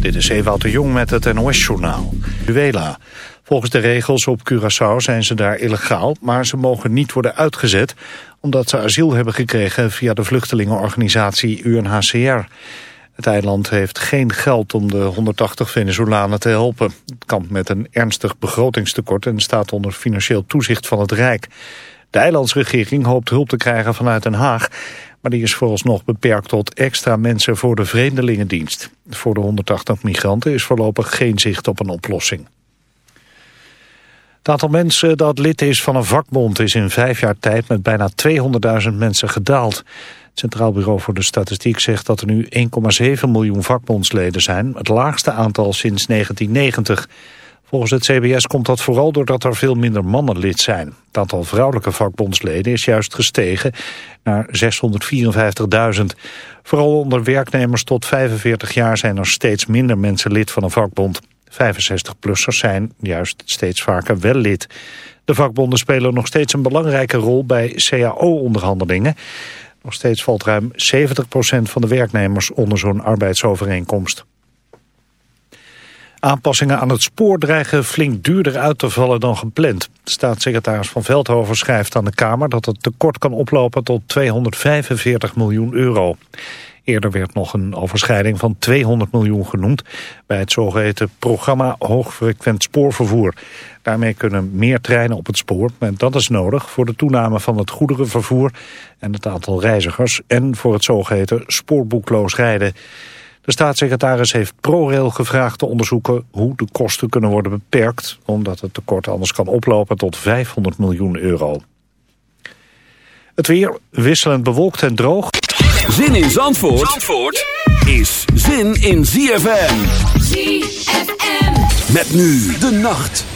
Dit is Ewout de Jong met het NOS-journaal. Venezuela. Volgens de regels op Curaçao zijn ze daar illegaal... maar ze mogen niet worden uitgezet... omdat ze asiel hebben gekregen via de vluchtelingenorganisatie UNHCR. Het eiland heeft geen geld om de 180 Venezolanen te helpen. Het kampt met een ernstig begrotingstekort... en staat onder financieel toezicht van het Rijk. De eilandsregering hoopt hulp te krijgen vanuit Den Haag... maar die is vooralsnog beperkt tot extra mensen voor de vreemdelingendienst. Voor de 180 migranten is voorlopig geen zicht op een oplossing. Het aantal mensen dat lid is van een vakbond is in vijf jaar tijd met bijna 200.000 mensen gedaald. Het Centraal Bureau voor de Statistiek zegt dat er nu 1,7 miljoen vakbondsleden zijn, het laagste aantal sinds 1990. Volgens het CBS komt dat vooral doordat er veel minder mannen lid zijn. Het aantal vrouwelijke vakbondsleden is juist gestegen naar 654.000. Vooral onder werknemers tot 45 jaar zijn er steeds minder mensen lid van een vakbond. 65-plussers zijn juist steeds vaker wel lid. De vakbonden spelen nog steeds een belangrijke rol bij CAO-onderhandelingen. Nog steeds valt ruim 70% van de werknemers onder zo'n arbeidsovereenkomst. Aanpassingen aan het spoor dreigen flink duurder uit te vallen dan gepland. Staatssecretaris Van Veldhoven schrijft aan de Kamer dat het tekort kan oplopen tot 245 miljoen euro. Eerder werd nog een overschrijding van 200 miljoen genoemd bij het zogeheten programma Hoogfrequent Spoorvervoer. Daarmee kunnen meer treinen op het spoor en dat is nodig voor de toename van het goederenvervoer en het aantal reizigers en voor het zogeheten spoorboekloos rijden. De staatssecretaris heeft ProRail gevraagd te onderzoeken hoe de kosten kunnen worden beperkt, omdat het tekort anders kan oplopen tot 500 miljoen euro. Het weer wisselend bewolkt en droog. Zin in Zandvoort, Zandvoort is zin in ZFM. ZFM. Met nu de nacht.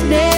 It's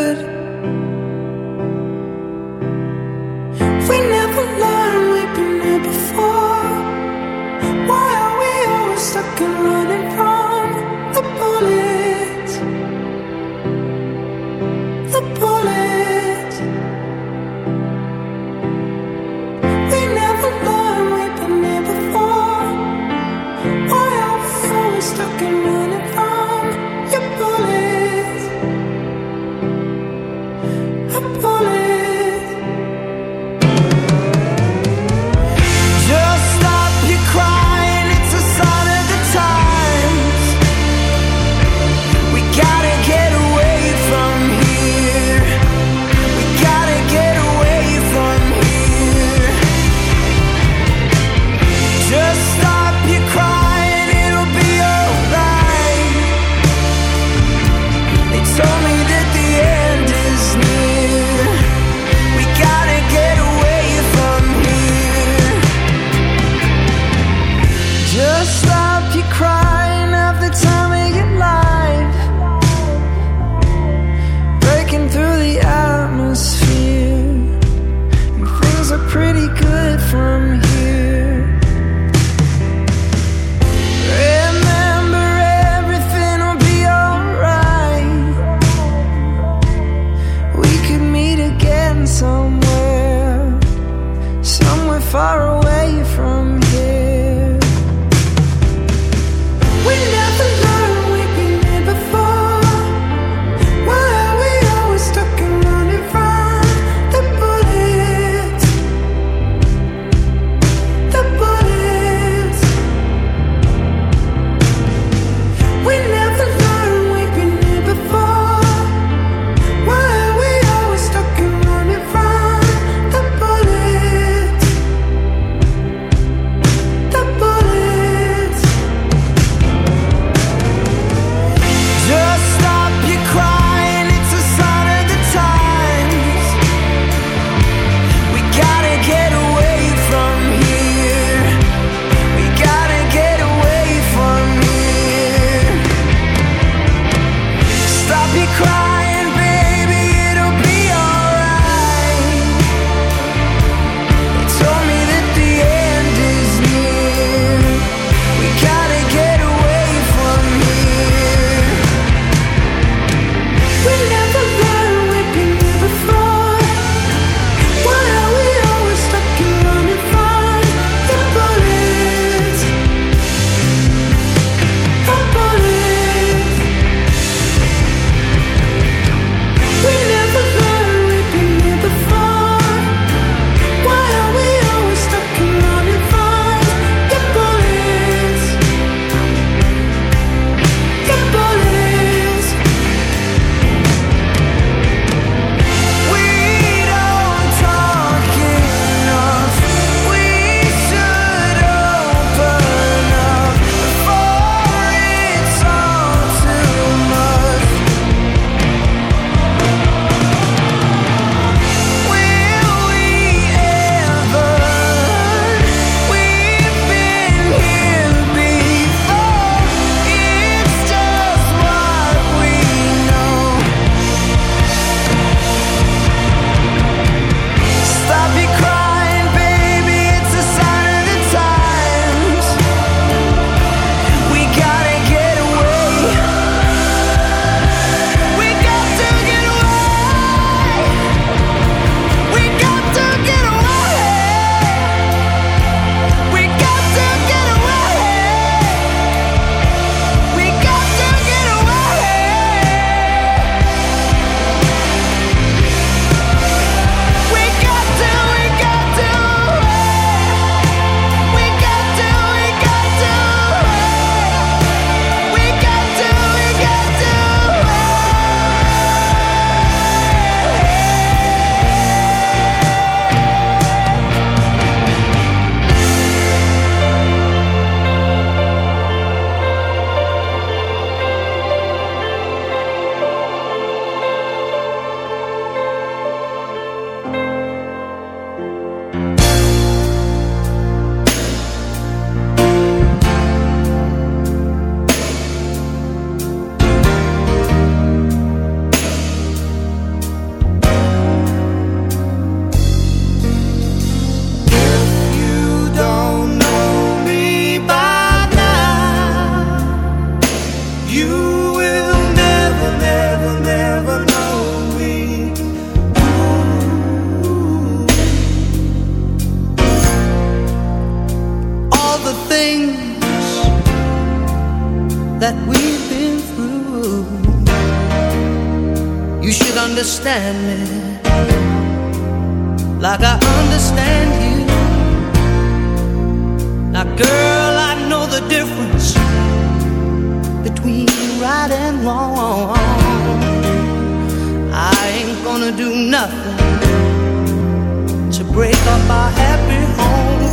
break up our happy home.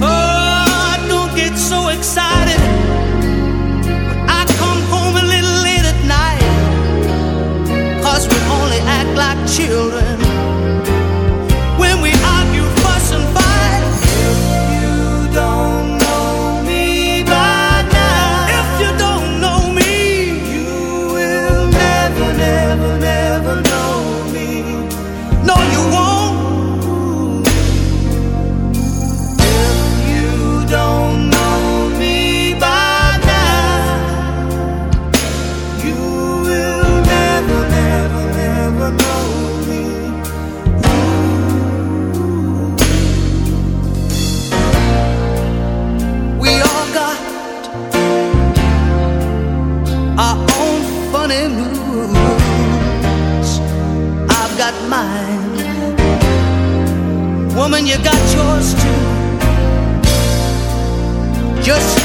Oh, I don't get so excited when I come home a little late at night. Cause we only act like children.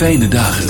Fijne dagen.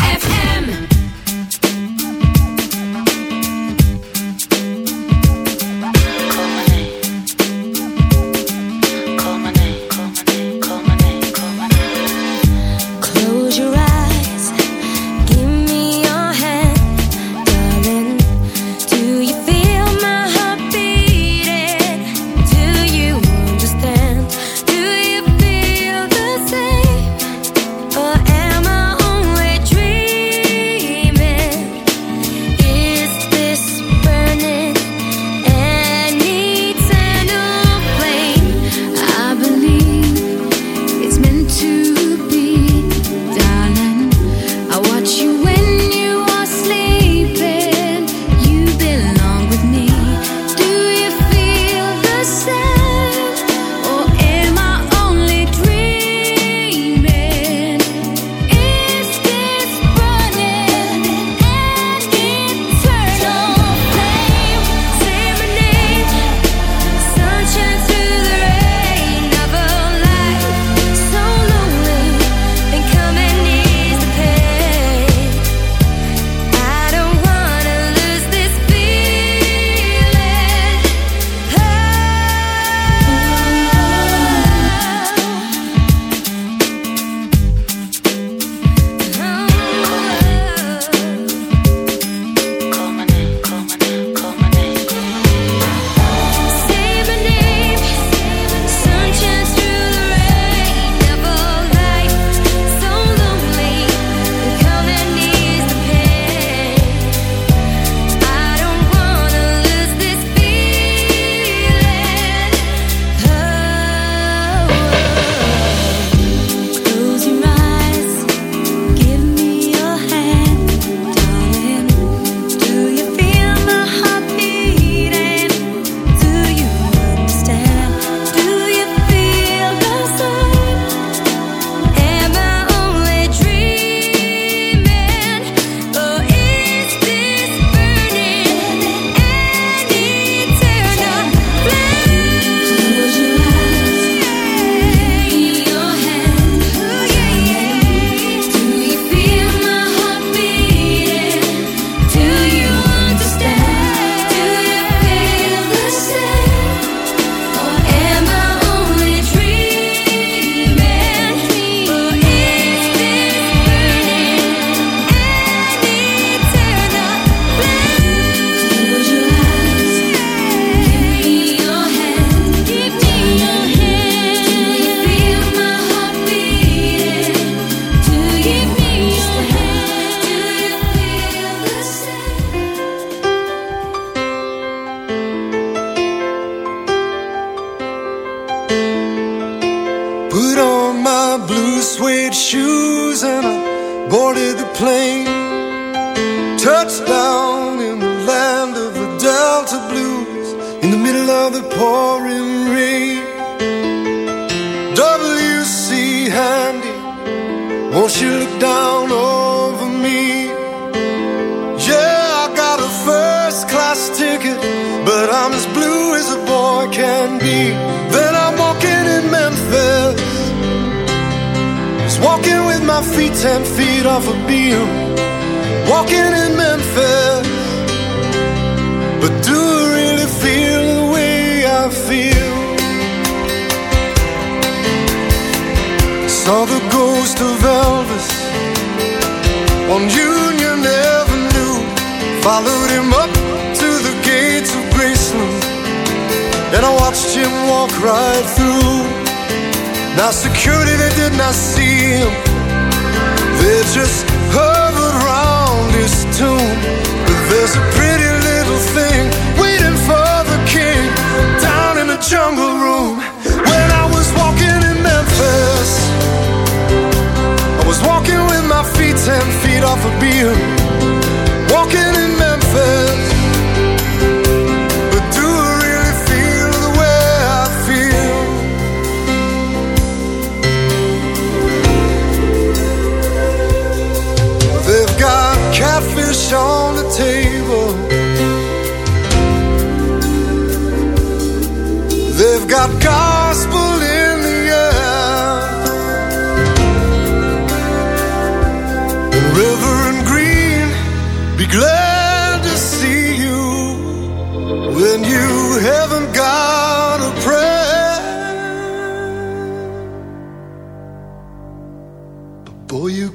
jungle room. When I was walking in Memphis, I was walking with my feet ten feet off a Beale. Walking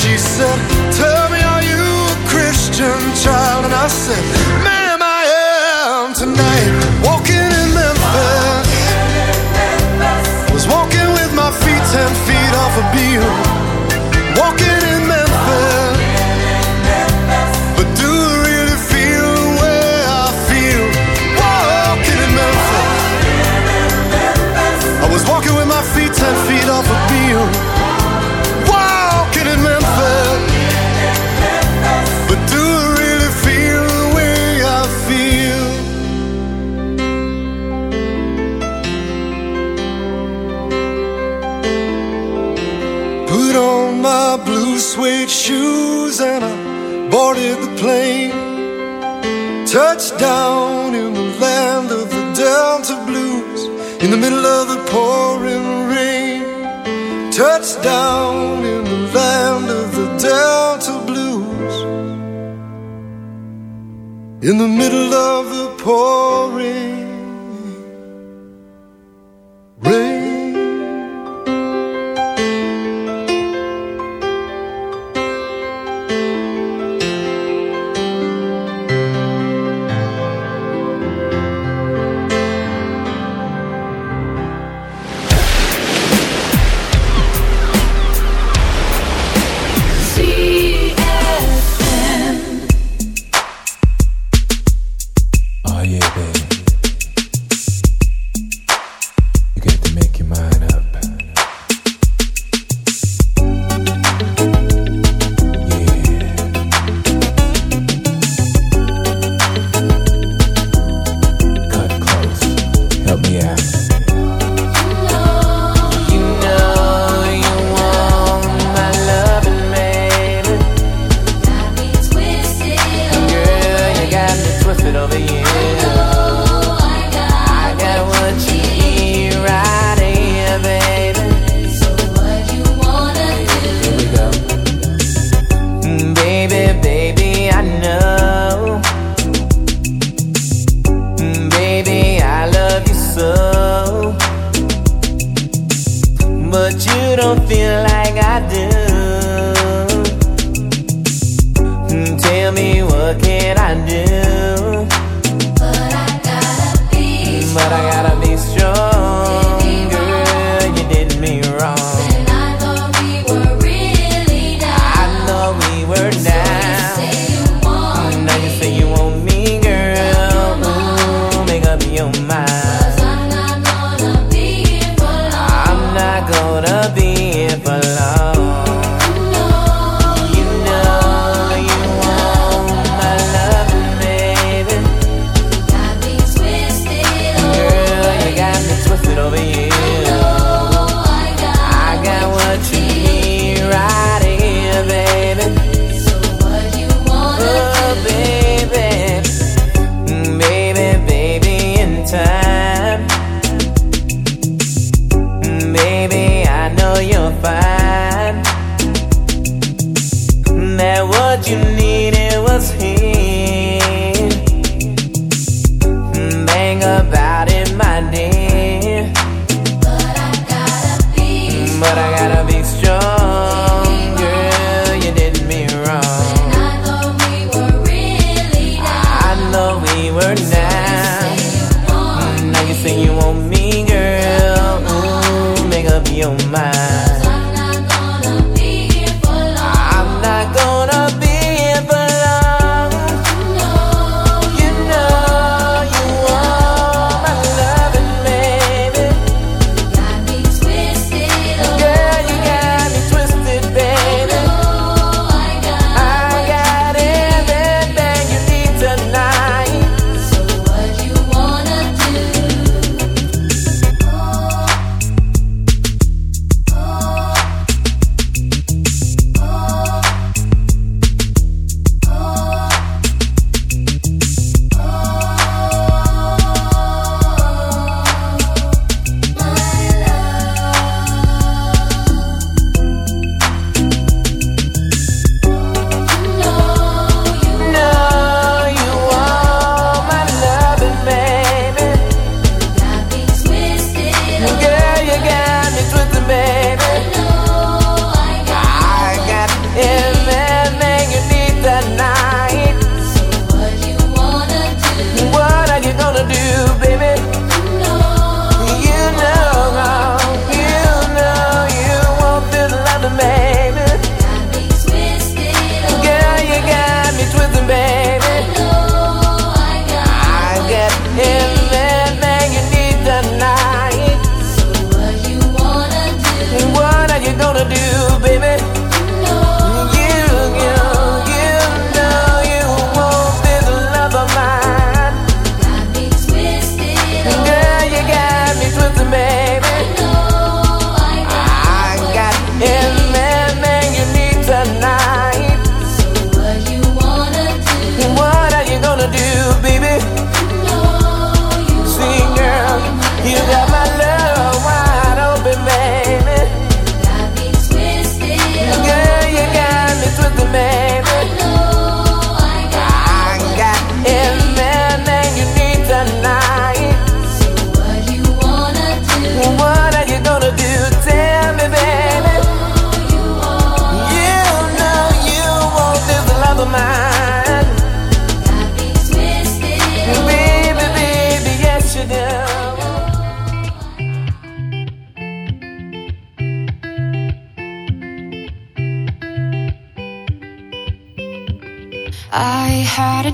She said, Tell me, are you a Christian child? And I said, Ma'am, I am tonight. Walking in Memphis. Was walking with my feet ten feet off a Beale. Walking in Memphis. But do I really feel the way I feel? Walking in Memphis. I was walking with my feet ten feet off a Beale. In the middle of the pouring rain. Touchdown in the land of the Delta Blues in the middle of the pouring I feel like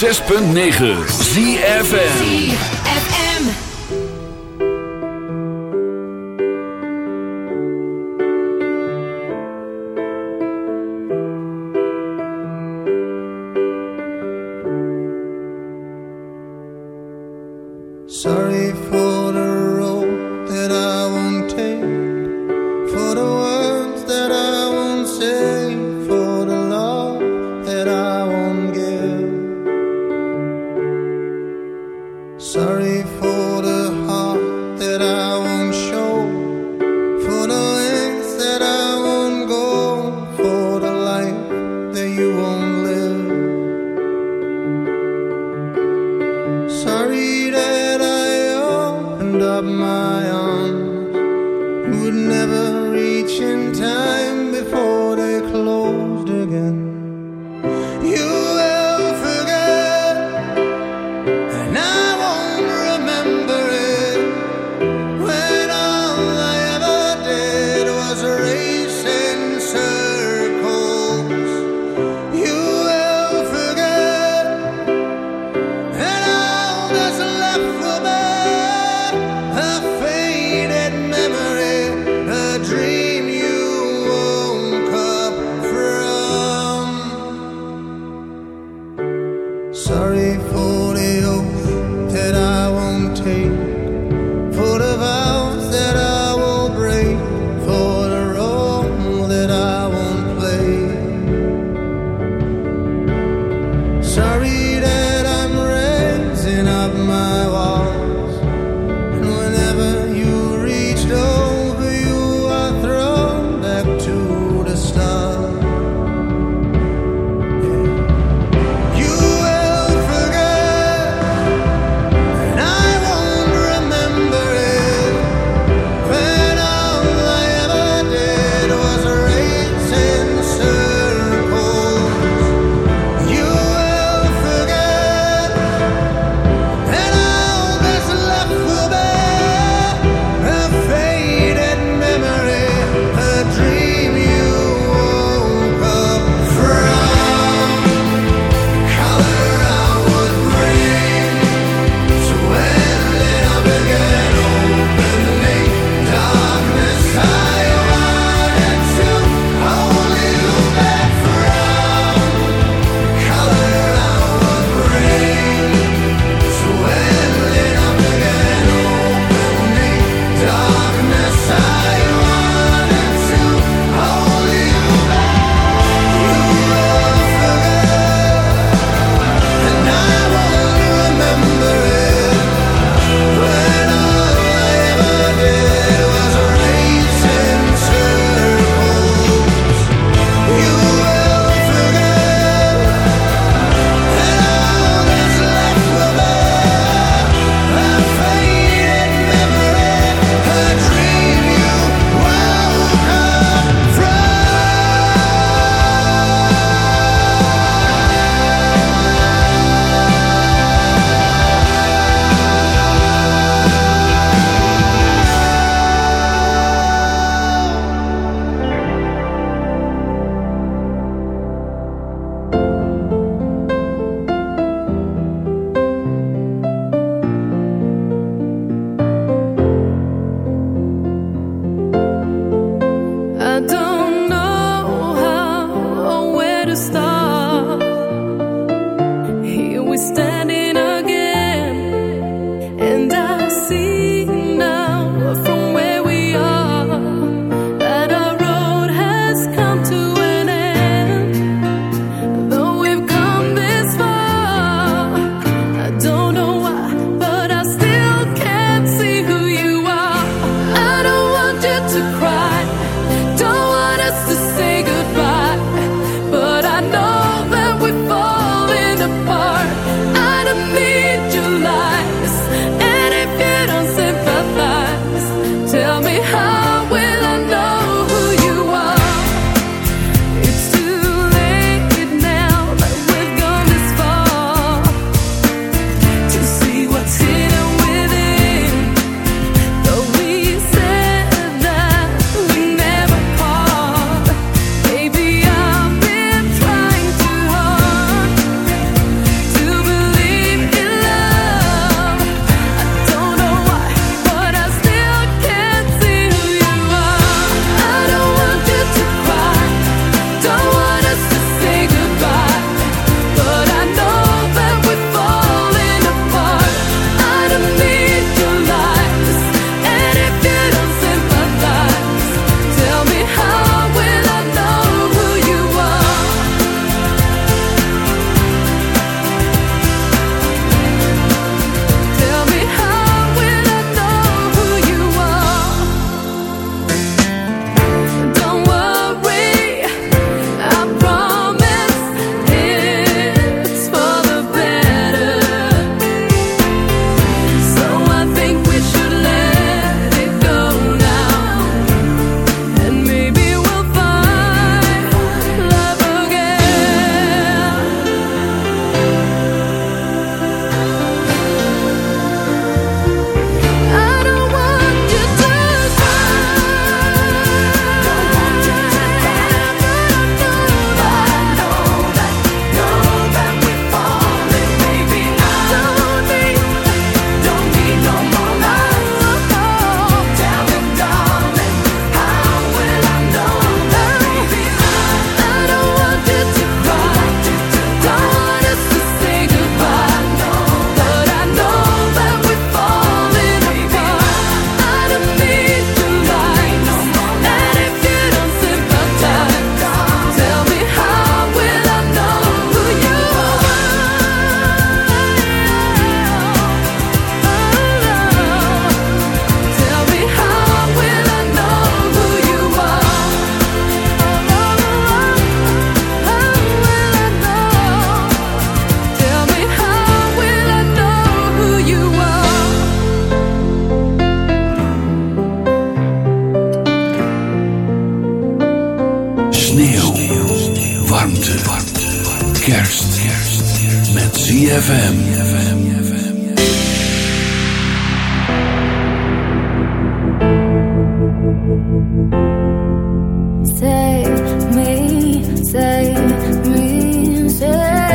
106.9 ZFN me, save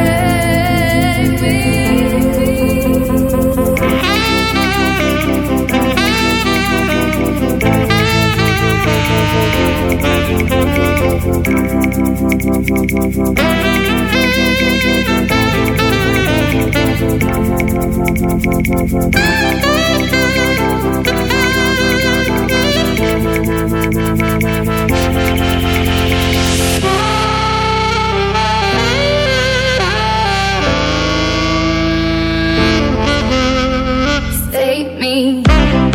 me,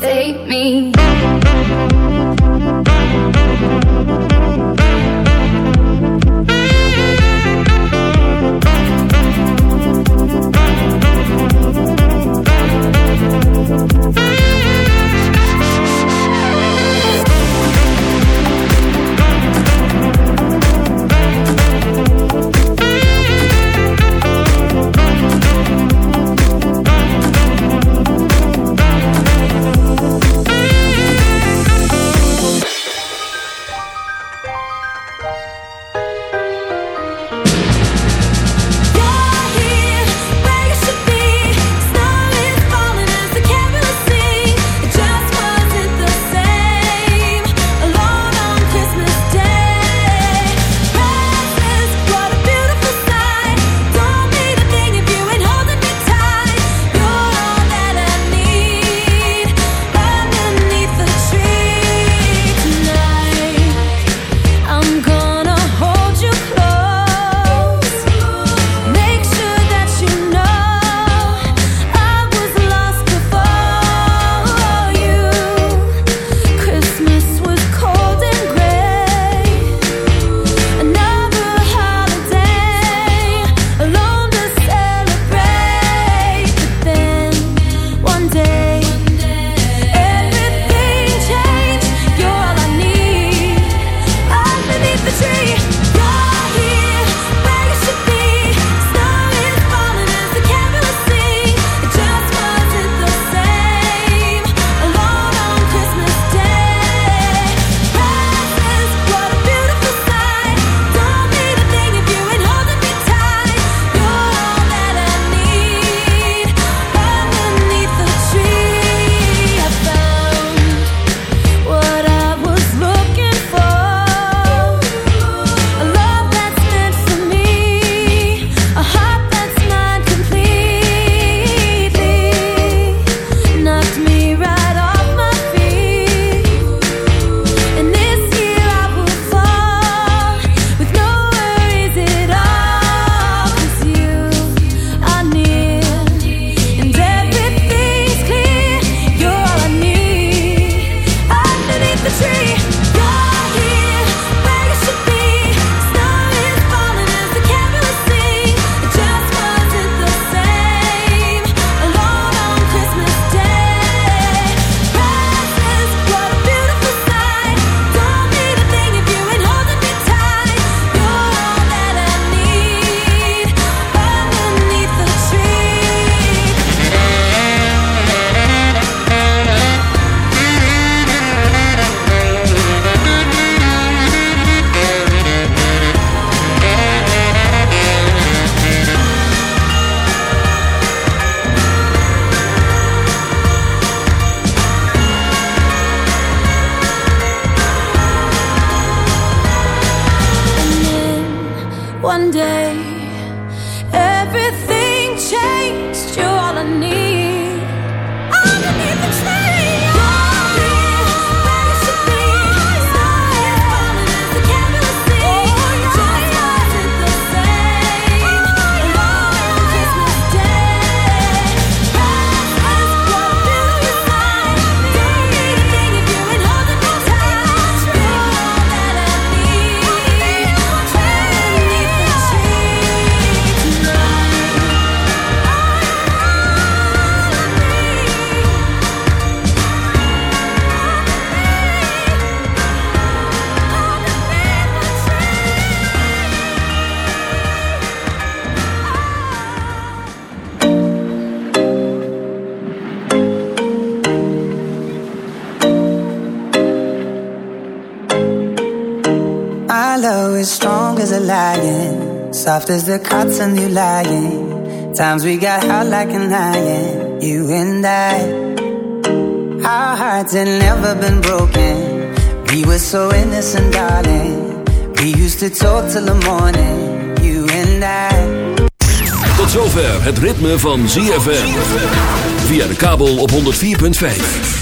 Save me. Soft as the you lying. Times we got hot like an iron, you and I. Our hearts had never been broken. We were so innocent, darling. We used to talk till the morning, you and I. Tot zover het ritme van ZFM. Via de kabel op 104.5.